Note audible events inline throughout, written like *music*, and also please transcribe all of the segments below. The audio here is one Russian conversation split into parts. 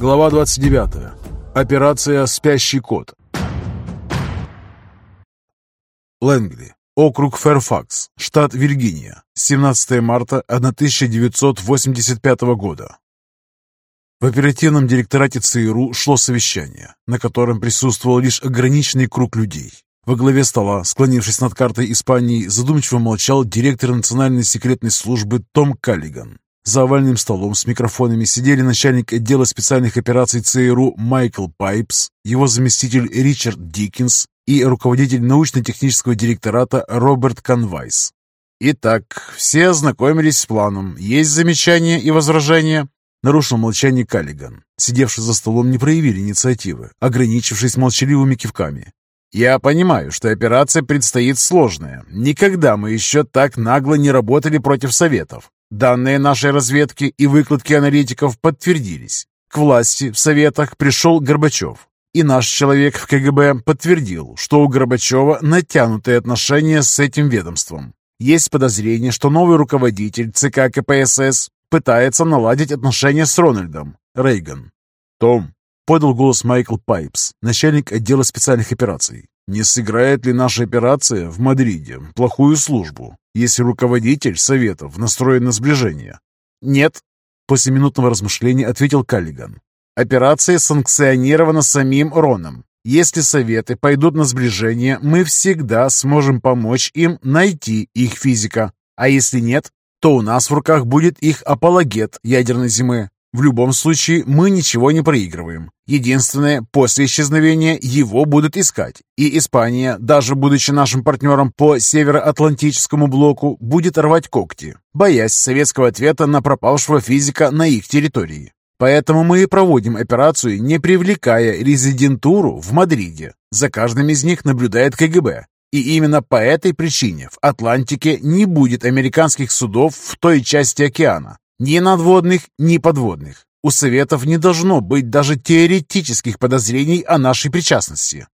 Глава 29. Операция «Спящий кот». Лэнгли. Округ Фэрфакс. Штат Виргиния. 17 марта 1985 года. В оперативном директорате ЦРУ шло совещание, на котором присутствовал лишь ограниченный круг людей. Во главе стола, склонившись над картой Испании, задумчиво молчал директор национальной секретной службы Том Каллиган. За овальным столом с микрофонами сидели начальник отдела специальных операций ЦРУ Майкл Пайпс, его заместитель Ричард Диккенс и руководитель научно-технического директората Роберт Конвайс. «Итак, все ознакомились с планом. Есть замечания и возражения?» Нарушил молчание Каллиган. Сидевшие за столом не проявили инициативы, ограничившись молчаливыми кивками. «Я понимаю, что операция предстоит сложная. Никогда мы еще так нагло не работали против Советов. Данные нашей разведки и выкладки аналитиков подтвердились. К власти в Советах пришел Горбачев. И наш человек в КГБ подтвердил, что у Горбачева натянутые отношения с этим ведомством. Есть подозрение, что новый руководитель ЦК КПСС пытается наладить отношения с Рональдом. Рейган. «Том», — подал голос Майкл Пайпс, начальник отдела специальных операций. «Не сыграет ли наша операция в Мадриде плохую службу? если руководитель Советов настроен на сближение? Нет, после минутного размышления ответил Каллиган. Операция санкционирована самим Роном. Если Советы пойдут на сближение, мы всегда сможем помочь им найти их физика. А если нет, то у нас в руках будет их апологет ядерной зимы. В любом случае, мы ничего не проигрываем. Единственное, после исчезновения его будут искать. И Испания, даже будучи нашим партнером по Североатлантическому блоку, будет рвать когти, боясь советского ответа на пропавшего физика на их территории. Поэтому мы и проводим операцию, не привлекая резидентуру в Мадриде. За каждым из них наблюдает КГБ. И именно по этой причине в Атлантике не будет американских судов в той части океана, ни надводных, ни подводных. У Советов не должно быть даже теоретических подозрений о нашей причастности.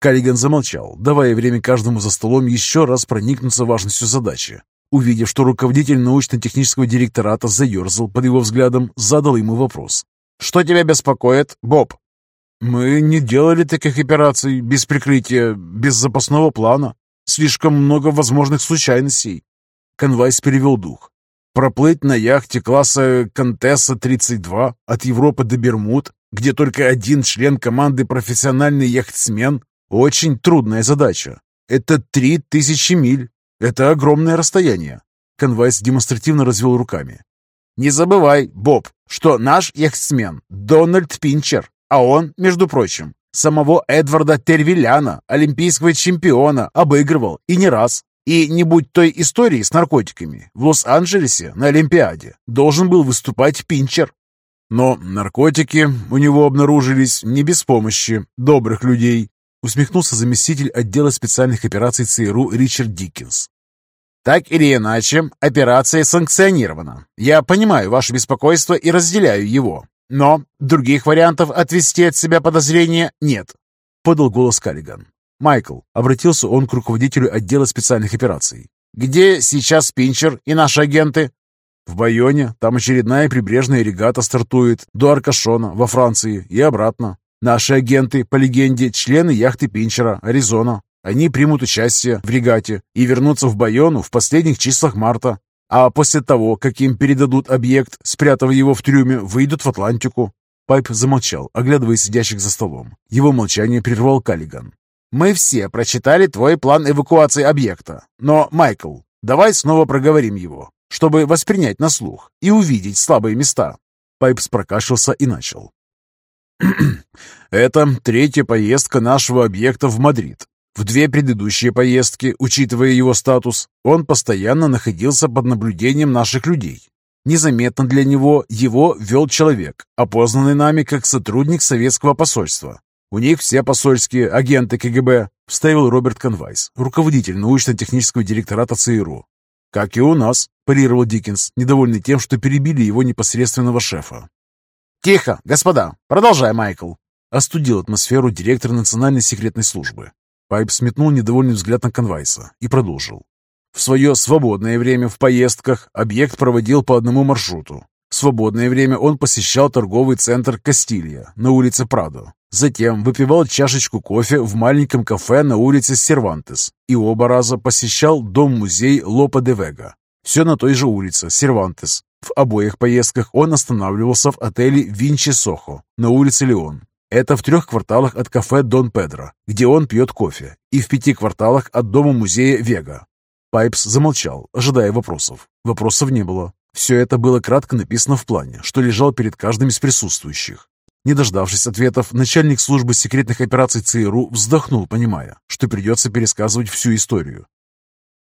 Каллиган замолчал, давая время каждому за столом еще раз проникнуться важностью задачи. Увидев, что руководитель научно-технического директората заерзал под его взглядом, задал ему вопрос. «Что тебя беспокоит, Боб?» «Мы не делали таких операций без прикрытия, без запасного плана. Слишком много возможных случайностей». Конвайс перевел дух. Проплыть на яхте класса «Контесса-32» от Европы до Бермуд, где только один член команды профессиональный яхтсмен – очень трудная задача. Это три тысячи миль. Это огромное расстояние. Конвайс демонстративно развел руками. «Не забывай, Боб, что наш яхтсмен – Дональд Пинчер, а он, между прочим, самого Эдварда Тервилляна, олимпийского чемпиона, обыгрывал и не раз. И не будь той истории с наркотиками, в Лос-Анджелесе на Олимпиаде должен был выступать Пинчер. Но наркотики у него обнаружились не без помощи добрых людей, усмехнулся заместитель отдела специальных операций ЦРУ Ричард Диккенс. Так или иначе, операция санкционирована. Я понимаю ваше беспокойство и разделяю его. Но других вариантов отвести от себя подозрения нет, подал голос Каллиган. «Майкл», — обратился он к руководителю отдела специальных операций. «Где сейчас Пинчер и наши агенты?» «В Байоне. Там очередная прибрежная регата стартует до Аркашона во Франции и обратно. Наши агенты, по легенде, члены яхты Пинчера, Аризона. Они примут участие в регате и вернутся в Байону в последних числах марта. А после того, как им передадут объект, спрятав его в трюме, выйдут в Атлантику». Пайпс замолчал, оглядывая сидящих за столом. Его молчание прервал Каллиган. Мы все прочитали твой план эвакуации объекта. Но, Майкл, давай снова проговорим его, чтобы воспринять на слух и увидеть слабые места». Пайпс прокашлялся и начал. *clears throat* «Это третья поездка нашего объекта в Мадрид. В две предыдущие поездки, учитывая его статус, он постоянно находился под наблюдением наших людей. Незаметно для него его вел человек, опознанный нами как сотрудник советского посольства. У них все посольские агенты КГБ», — вставил Роберт Конвайс, руководитель научно-технического директората ЦРУ. «Как и у нас», — парировал Диккенс, недовольный тем, что перебили его непосредственного шефа. «Тихо, господа! Продолжай, Майкл!» Остудил атмосферу директор национальной секретной службы. Пайп сметнул недовольный взгляд на Конвайса и продолжил. В свое свободное время в поездках объект проводил по одному маршруту. В свободное время он посещал торговый центр «Кастилья» на улице Прадо. Затем выпивал чашечку кофе в маленьком кафе на улице Сервантес и оба раза посещал дом-музей Лопа де Вега. Все на той же улице, Сервантес. В обоих поездках он останавливался в отеле Винчи Сохо на улице Леон. Это в трех кварталах от кафе Дон Педро, где он пьет кофе, и в пяти кварталах от дома-музея Вега. Пайпс замолчал, ожидая вопросов. Вопросов не было. Все это было кратко написано в плане, что лежал перед каждым из присутствующих. Не дождавшись ответов, начальник службы секретных операций ЦРУ вздохнул, понимая, что придется пересказывать всю историю.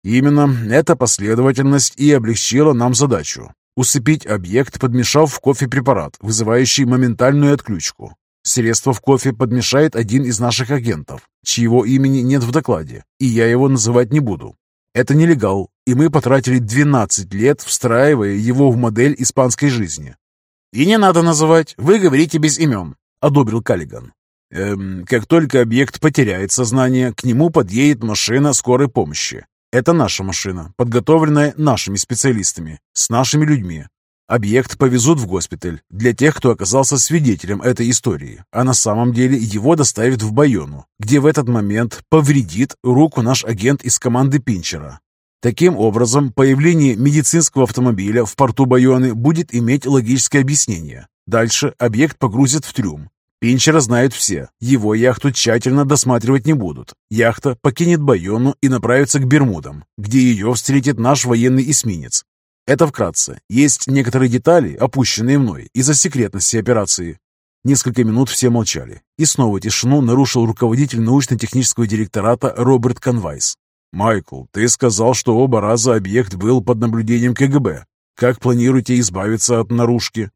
Именно эта последовательность и облегчила нам задачу. Усыпить объект, подмешав в кофе препарат, вызывающий моментальную отключку. Средство в кофе подмешает один из наших агентов, чьего имени нет в докладе, и я его называть не буду. Это нелегал, и мы потратили 12 лет, встраивая его в модель испанской жизни. «И не надо называть, вы говорите без имен», — одобрил Каллиган. Эм, как только объект потеряет сознание, к нему подъедет машина скорой помощи. Это наша машина, подготовленная нашими специалистами, с нашими людьми. Объект повезут в госпиталь для тех, кто оказался свидетелем этой истории, а на самом деле его доставят в Байону, где в этот момент повредит руку наш агент из команды Пинчера. Таким образом, появление медицинского автомобиля в порту Байоны будет иметь логическое объяснение. Дальше объект погрузят в трюм. Пинчера знают все, его яхту тщательно досматривать не будут. Яхта покинет Байону и направится к Бермудам, где ее встретит наш военный эсминец. Это вкратце. Есть некоторые детали, опущенные мной из-за секретности операции. Несколько минут все молчали. И снова тишину нарушил руководитель научно-технического директората Роберт Конвайс. «Майкл, ты сказал, что оба раза объект был под наблюдением КГБ. Как планируете избавиться от наружки?»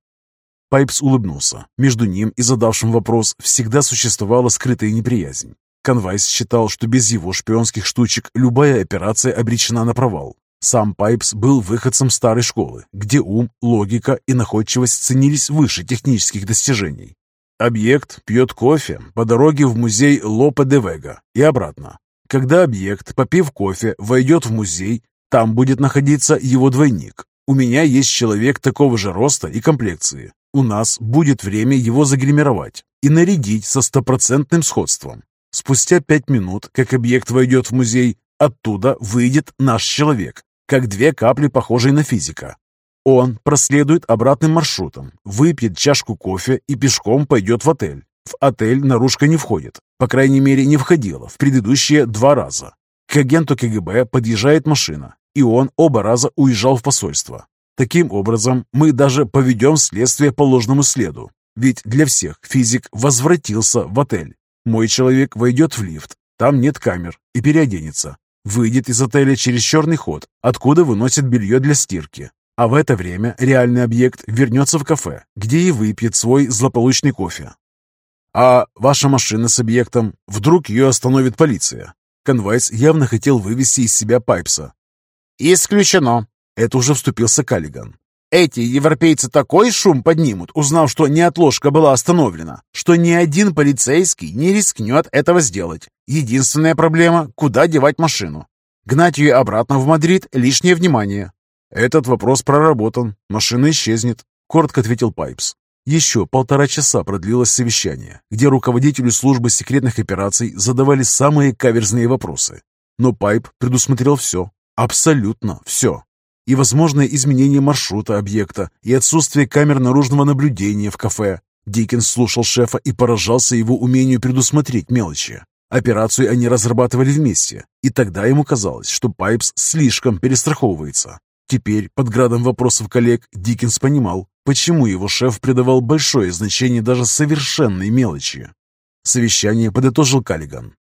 Пайпс улыбнулся. Между ним и задавшим вопрос всегда существовала скрытая неприязнь. Конвайс считал, что без его шпионских штучек любая операция обречена на провал. Сам Пайпс был выходцем старой школы, где ум, логика и находчивость ценились выше технических достижений. Объект пьет кофе по дороге в музей Лопе де Вега и обратно. Когда объект, попив кофе, войдет в музей, там будет находиться его двойник. У меня есть человек такого же роста и комплекции. У нас будет время его загримировать и нарядить со стопроцентным сходством. Спустя пять минут, как объект войдет в музей, оттуда выйдет наш человек, как две капли, похожие на физика. Он проследует обратным маршрутом, выпьет чашку кофе и пешком пойдет в отель. В отель наружка не входит, по крайней мере не входила в предыдущие два раза. К агенту КГБ подъезжает машина, и он оба раза уезжал в посольство. Таким образом, мы даже поведем следствие по ложному следу. Ведь для всех физик возвратился в отель. Мой человек войдет в лифт, там нет камер, и переоденется. Выйдет из отеля через черный ход, откуда выносит белье для стирки. А в это время реальный объект вернется в кафе, где и выпьет свой злополучный кофе. А ваша машина с объектом, вдруг ее остановит полиция? Конвайс явно хотел вывести из себя Пайпса. «Исключено!» Это уже вступился Каллиган. Эти европейцы такой шум поднимут, узнав, что неотложка была остановлена, что ни один полицейский не рискнет этого сделать. Единственная проблема – куда девать машину. Гнать ее обратно в Мадрид – лишнее внимание. Этот вопрос проработан, машина исчезнет, коротко ответил Пайпс. Еще полтора часа продлилось совещание, где руководителю службы секретных операций задавали самые каверзные вопросы. Но Пайпс предусмотрел все, абсолютно все. И возможное изменение маршрута объекта, и отсутствие камер наружного наблюдения в кафе. Диккенс слушал шефа и поражался его умению предусмотреть мелочи. Операцию они разрабатывали вместе, и тогда ему казалось, что Пайпс слишком перестраховывается. Теперь, под градом вопросов коллег, Диккенс понимал, почему его шеф придавал большое значение даже совершенной мелочи. Совещание подытожил Каллиган.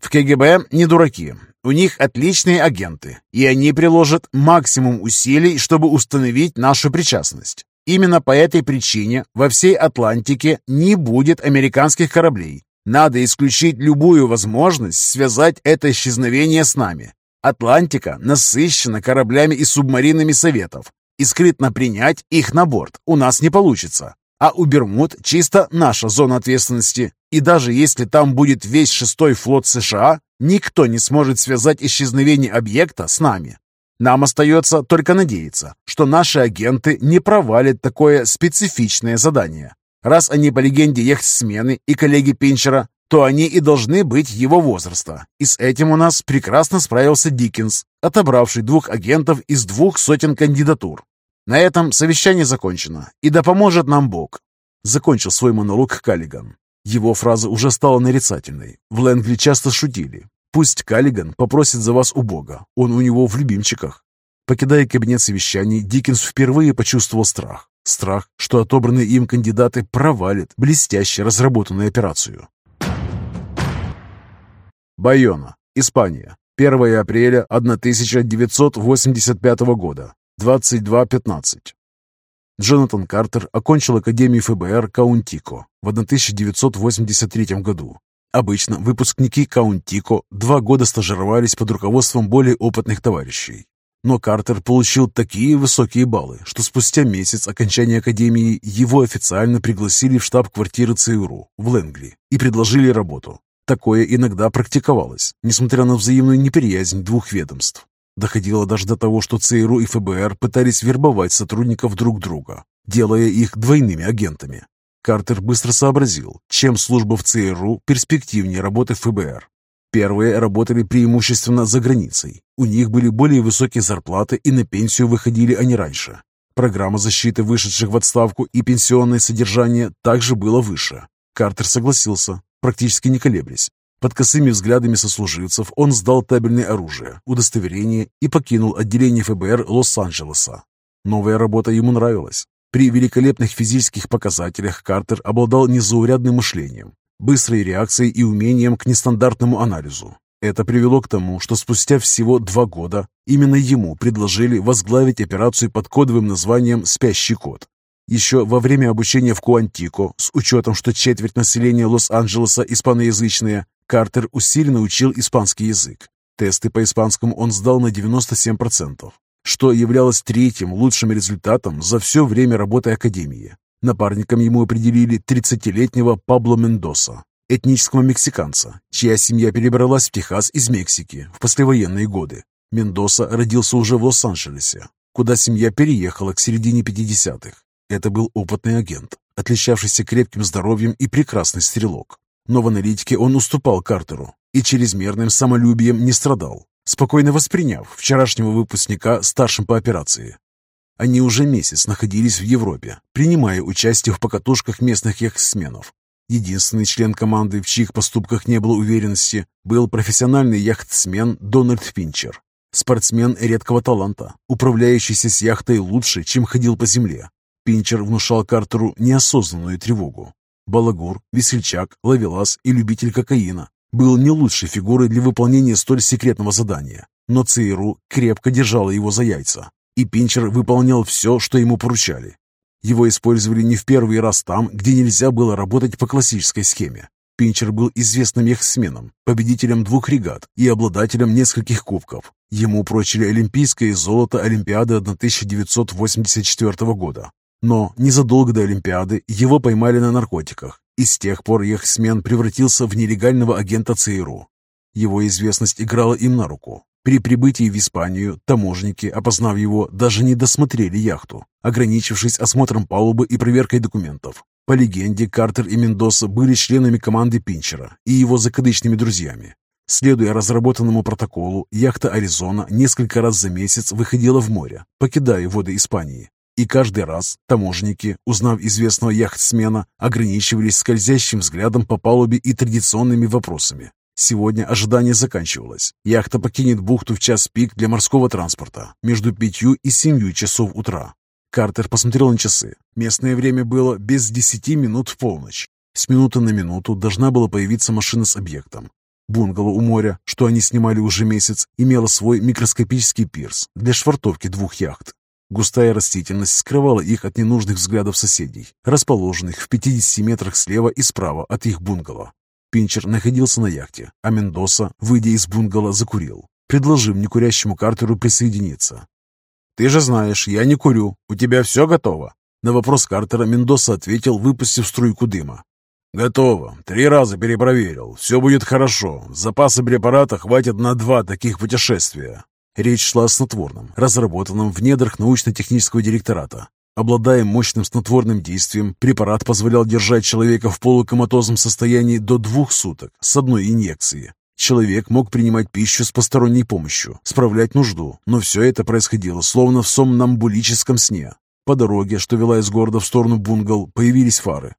В КГБ не дураки. У них отличные агенты, и они приложат максимум усилий, чтобы установить нашу причастность. Именно по этой причине во всей Атлантике не будет американских кораблей. Надо исключить любую возможность связать это исчезновение с нами. Атлантика насыщена кораблями и субмаринами Советов, и скрытно принять их на борт у нас не получится. А у Бермуд чисто наша зона ответственности, и даже если там будет весь шестой флот США, никто не сможет связать исчезновение объекта с нами. Нам остается только надеяться, что наши агенты не провалят такое специфичное задание. Раз они по легенде яхтсмены и коллеги Пинчера, то они и должны быть его возраста. И с этим у нас прекрасно справился Диккенс, отобравший двух агентов из двух сотен кандидатур. На этом совещание закончено, и да поможет нам Бог. Закончил свой монолог Каллиган. Его фраза уже стала нарицательной. В Лэнгли часто шутили. Пусть Каллиган попросит за вас у Бога, он у него в любимчиках. Покидая кабинет совещаний, Диккенс впервые почувствовал страх. Страх, что отобранные им кандидаты провалят блестяще разработанную операцию. Байона, Испания. 1 апреля 1985 года. 22.15. Джонатан Картер окончил Академию ФБР Каунтико в 1983 году. Обычно выпускники Каунтико два года стажировались под руководством более опытных товарищей. Но Картер получил такие высокие баллы, что спустя месяц окончания Академии его официально пригласили в штаб-квартиры ЦРУ в Лэнгли и предложили работу. Такое иногда практиковалось, несмотря на взаимную неприязнь двух ведомств. Доходило даже до того, что ЦРУ и ФБР пытались вербовать сотрудников друг друга, делая их двойными агентами. Картер быстро сообразил, чем служба в ЦРУ перспективнее работы в ФБР. Первые работали преимущественно за границей. У них были более высокие зарплаты и на пенсию выходили они раньше. Программа защиты вышедших в отставку и пенсионное содержание также было выше. Картер согласился, практически не колеблясь. Под косыми взглядами сослуживцев он сдал табельное оружие, удостоверение и покинул отделение ФБР Лос-Анджелеса. Новая работа ему нравилась. При великолепных физических показателях Картер обладал незаурядным мышлением, быстрой реакцией и умением к нестандартному анализу. Это привело к тому, что спустя всего два года именно ему предложили возглавить операцию под кодовым названием «Спящий кот». Еще во время обучения в Куантико, с учетом, что четверть населения Лос-Анджелеса испаноязычные, Картер усиленно учил испанский язык. Тесты по испанскому он сдал на 97%, что являлось третьим лучшим результатом за все время работы Академии. Напарником ему определили 30-летнего Пабло Мендоса, этнического мексиканца, чья семья перебралась в Техас из Мексики в послевоенные годы. Мендоса родился уже в Лос-Анджелесе, куда семья переехала к середине 50-х. Это был опытный агент, отличавшийся крепким здоровьем и прекрасный стрелок. Но в аналитике он уступал Картеру и чрезмерным самолюбием не страдал, спокойно восприняв вчерашнего выпускника старшим по операции. Они уже месяц находились в Европе, принимая участие в покатушках местных яхтсменов. Единственный член команды, в чьих поступках не было уверенности, был профессиональный яхтсмен Дональд Финчер. Спортсмен редкого таланта, управляющийся с яхтой лучше, чем ходил по земле. Пинчер внушал Картеру неосознанную тревогу. Балагур, весельчак, ловелас и любитель кокаина был не лучшей фигурой для выполнения столь секретного задания, но ЦРУ крепко держала его за яйца и Пинчер выполнял все, что ему поручали. Его использовали не в первый раз там, где нельзя было работать по классической схеме. Пинчер был известным яхтсменом, победителем двух регат и обладателем нескольких кубков. Ему прочили олимпийское золото Олимпиады 1984 года. Но незадолго до Олимпиады его поймали на наркотиках, и с тех пор яхтсмен превратился в нелегального агента ЦРУ. Его известность играла им на руку. При прибытии в Испанию таможники, опознав его, даже не досмотрели яхту, ограничившись осмотром палубы и проверкой документов. По легенде, Картер и Мендоса были членами команды Пинчера и его закадычными друзьями. Следуя разработанному протоколу, яхта «Аризона» несколько раз за месяц выходила в море, покидая воды Испании. И каждый раз таможники, узнав известного яхтсмена, ограничивались скользящим взглядом по палубе и традиционными вопросами. Сегодня ожидание заканчивалось. Яхта покинет бухту в час пик для морского транспорта между пятью и семью часов утра. Картер посмотрел на часы. Местное время было без десяти минут в полночь. С минуты на минуту должна была появиться машина с объектом. Бунгало у моря, что они снимали уже месяц, имело свой микроскопический пирс для швартовки двух яхт. Густая растительность скрывала их от ненужных взглядов соседей, расположенных в 50 метрах слева и справа от их бунгало. Пинчер находился на яхте, а Мендоса, выйдя из бунгало, закурил, предложив некурящему Картеру присоединиться. «Ты же знаешь, я не курю. У тебя все готово?» На вопрос Картера Мендоса ответил, выпустив струйку дыма. «Готово. Три раза перепроверил. Все будет хорошо. Запасы препарата хватит на два таких путешествия. Речь шла о снотворном, разработанном в недрах научно-технического директората. Обладая мощным снотворным действием, препарат позволял держать человека в полукоматозном состоянии до двух суток с одной инъекции. Человек мог принимать пищу с посторонней помощью, справлять нужду, но все это происходило словно в сомнамбулическом сне. По дороге, что вела из города в сторону бунгал, появились фары.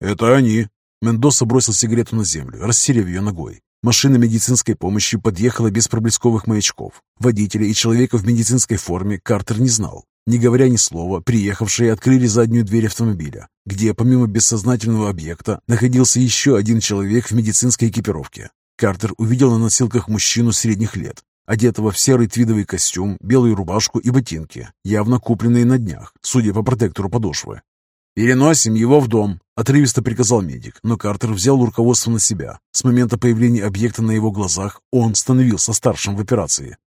«Это они!» Мендоса бросил сигарету на землю, растерев ее ногой. Машина медицинской помощи подъехала без проблесковых маячков. Водителя и человека в медицинской форме Картер не знал. Не говоря ни слова, приехавшие открыли заднюю дверь автомобиля, где помимо бессознательного объекта находился еще один человек в медицинской экипировке. Картер увидел на носилках мужчину средних лет, одетого в серый твидовый костюм, белую рубашку и ботинки, явно купленные на днях, судя по протектору подошвы. «Переносим его в дом», — отрывисто приказал медик, но Картер взял руководство на себя. С момента появления объекта на его глазах он становился старшим в операции.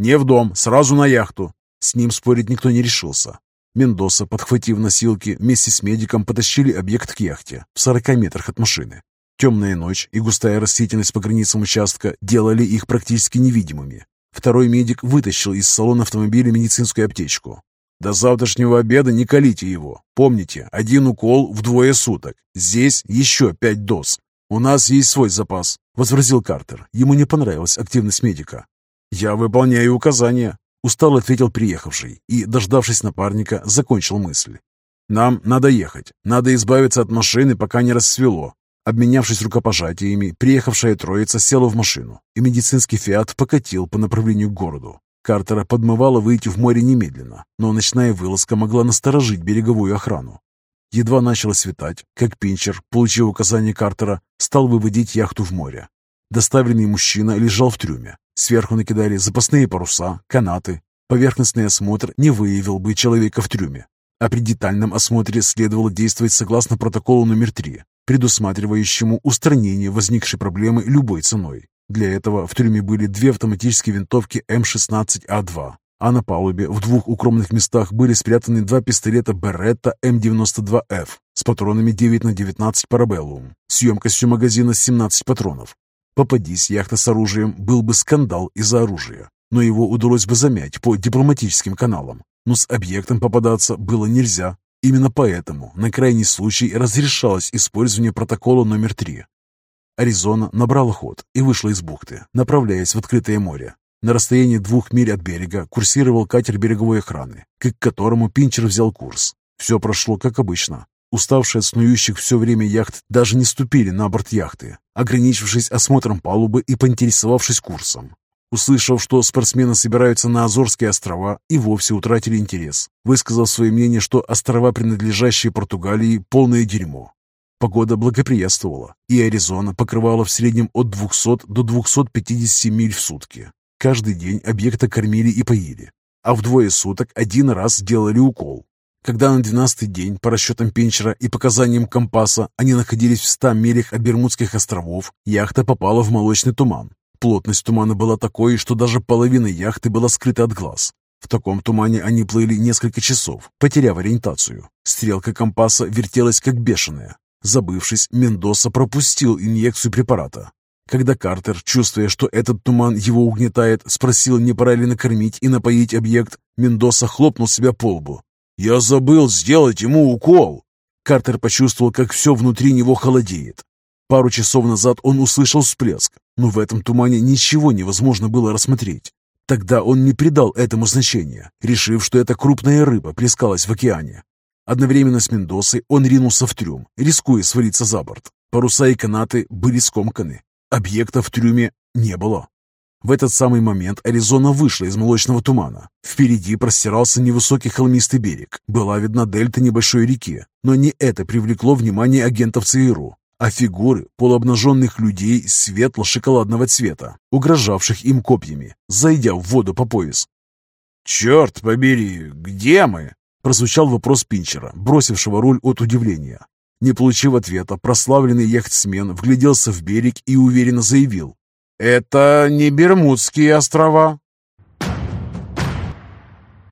«Не в дом, сразу на яхту». С ним спорить никто не решился. Мендоса, подхватив носилки, вместе с медиком потащили объект к яхте в 40 метрах от машины. Темная ночь и густая растительность по границам участка делали их практически невидимыми. Второй медик вытащил из салона автомобиля медицинскую аптечку. До завтрашнего обеда не колите его. Помните, один укол в двое суток. Здесь еще пять доз. У нас есть свой запас», — возразил Картер. Ему не понравилась активность медика. «Я выполняю указания», — устал ответил приехавший и, дождавшись напарника, закончил мысль. «Нам надо ехать. Надо избавиться от машины, пока не рассвело». Обменявшись рукопожатиями, приехавшая троица села в машину, и медицинский «Фиат» покатил по направлению к городу. Картера подмывало выйти в море немедленно, но ночная вылазка могла насторожить береговую охрану. Едва начало светать, как Пинчер, получив указание Картера, стал выводить яхту в море. Доставленный мужчина лежал в трюме. Сверху накидали запасные паруса, канаты. Поверхностный осмотр не выявил бы человека в трюме. А при детальном осмотре следовало действовать согласно протоколу номер 3, предусматривающему устранение возникшей проблемы любой ценой. Для этого в трюме были две автоматические винтовки М-16А2, а на палубе в двух укромных местах были спрятаны два пистолета Беретта М-92Ф с патронами 9 на 19 Парабеллум, с емкостью магазина 17 патронов. Попадись яхта с оружием, был бы скандал из-за оружия, но его удалось бы замять по дипломатическим каналам. Но с объектом попадаться было нельзя. Именно поэтому на крайний случай разрешалось использование протокола номер 3, Аризона набрала ход и вышла из бухты, направляясь в открытое море. На расстоянии двух миль от берега курсировал катер береговой охраны, к которому Пинчер взял курс. Все прошло как обычно. Уставшие от снующих все время яхт даже не ступили на борт яхты, ограничившись осмотром палубы и поинтересовавшись курсом. Услышав, что спортсмены собираются на Азорские острова, и вовсе утратили интерес, высказав свое мнение, что острова, принадлежащие Португалии, полное дерьмо. Погода благоприятствовала, и Аризона покрывала в среднем от 200 до 250 миль в сутки. Каждый день объекта кормили и поили, а в двое суток один раз делали укол. Когда на 12-й день, по расчетам Пинчера и показаниям компаса, они находились в 100 милях от Бермудских островов, яхта попала в молочный туман. Плотность тумана была такой, что даже половина яхты была скрыта от глаз. В таком тумане они плыли несколько часов, потеряв ориентацию. Стрелка компаса вертелась как бешеная, Забывшись, Мендоса пропустил инъекцию препарата. Когда Картер, чувствуя, что этот туман его угнетает, спросил, не пора ли накормить и напоить объект, Мендоса хлопнул себя по лбу. «Я забыл сделать ему укол!» Картер почувствовал, как все внутри него холодеет. Пару часов назад он услышал всплеск, но в этом тумане ничего невозможно было рассмотреть. Тогда он не придал этому значения, решив, что эта крупная рыба плескалась в океане. Одновременно с Мендосой он ринулся в трюм, рискуя свалиться за борт. Паруса и канаты были скомканы. Объекта в трюме не было. В этот самый момент Аризона вышла из молочного тумана. Впереди простирался невысокий холмистый берег. Была видна дельта небольшой реки, но не это привлекло внимание агентов ЦРУ, а фигуры полуобнаженных людей светло-шоколадного цвета, угрожавших им копьями, зайдя в воду по пояс. «Черт побери, где мы?» Прозвучал вопрос Пинчера, бросившего руль от удивления. Не получив ответа, прославленный яхтсмен вгляделся в берег и уверенно заявил. «Это не Бермудские острова.